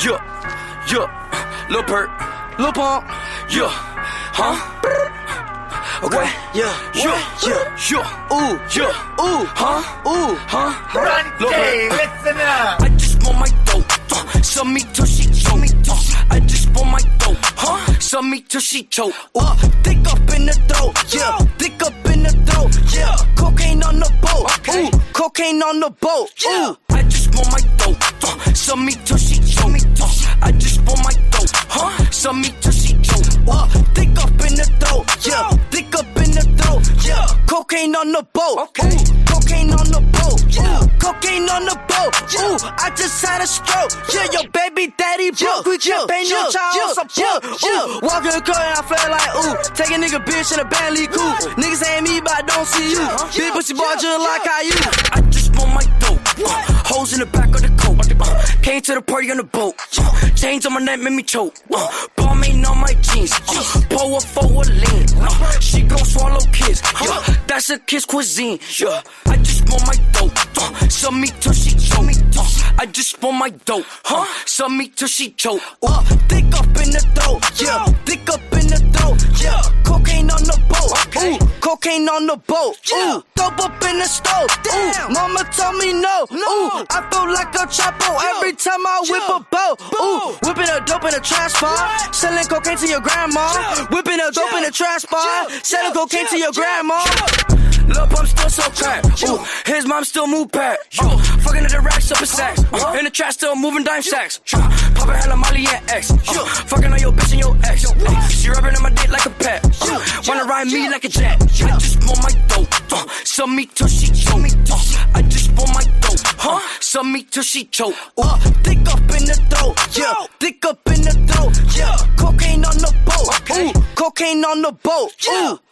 Yeah, yeah, Lil Perk, Lil Pump, yeah, huh? Okay, yeah, yeah, yeah, yeah, ooh, yeah, ooh, huh, ooh, huh? Lil Hey, Perk. listen up. I just want my dope, uh, suck me till she choke me. Uh, I just want my dope, huh? Suck me till she choke. Uh, thick up in the throat, yeah. Thick up in the throat, yeah. Cocaine on the boat, ooh. Cocaine on the boat, ooh. I just want my dope, uh, suck me Uh, thick up in the throat, yeah. Thick up in the throat, yeah. Cocaine on the boat, okay. Cocaine on the boat, yeah. Cocaine on the boat, ooh. I just had a stroke, yeah. Your baby daddy broke, we can't pay no child support, ooh. Walk in the club and I feel like ooh. Take a nigga bitch in a Bentley coupe. Niggas saying me but I don't see you. Big pussy boy just like how you. I just want my dope. Uh, holes in the back of the came to the party on the boat. Chains on my neck made me choke. Uh, bomb ain't on my jeans. Uh, pour a lean. She gon' swallow kiss. Yeah, that's a kiss cuisine. Yeah, I just want my dope. Uh, suck me till she choke I just want my dope. Huh? Suck me till she choke. Uh, thick up in the throat. Yeah, thick up in the throat. Cocaine on the boat. Ooh, dope up in the stove. Ooh, mama told me no. Ooh, I feel like a chapo every time I whip a boat. Ooh, whipping a dope in a trash bar. Selling cocaine to your grandma. Whipping a dope in a trash bar. Selling cocaine to your grandma. Lil' pump still so crack. Ooh, his mom still move back. Uh, fucking at the racks up in sacks. Uh, in the trash still moving dime sacks. Uh, popping hella Molly and X. Uh, fucking on your bitch and your ex. Uh, she rubbing on my dick like a pet. Uh, wanna ride me like a jet. I just want my dope. Uh, suck me till she choke. Uh, I just want my dope. Huh? Suck me till she choke. Uh, thick up in the throat. Yeah, thick up in the throat. Yeah, cocaine on the boat. Ooh, cocaine on the boat. Ooh.